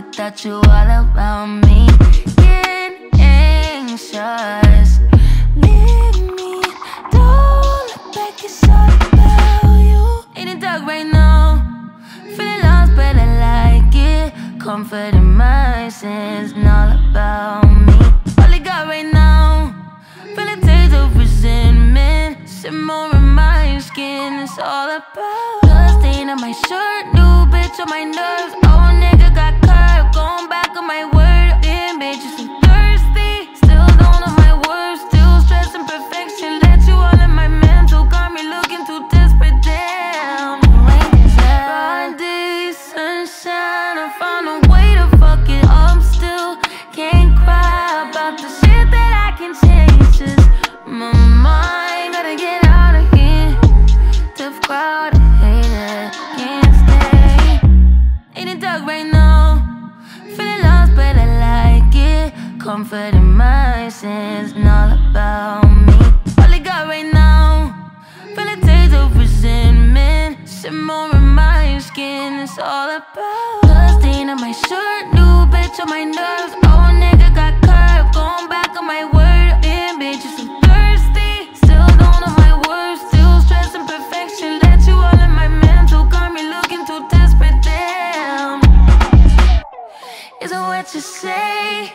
without you all about me. Getting anxious. Leave me, don't look back, it's all about you. In the dark right now, feeling lost, but I like it. Comfort in my sins, and all about me. All I got right now, feeling days of resentment. Simmering my skin, it's all about. Blood stain on my shirt, new bitch on my nerves. comfort in my sins and all about me. All I got right now, feel a taste of resentment. Simmer in my skin, it's all about. Blood on my shirt, new bitch on my nerves. Old nigga got curved, going back on my word. And bitches so thirsty, still don't know my worth. Still stressing perfection, let you all in my mental. Got me looking too desperate, damn. isn't what you say?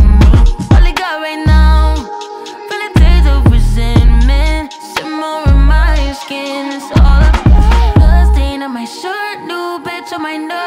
my shirt, new bitch on my nose.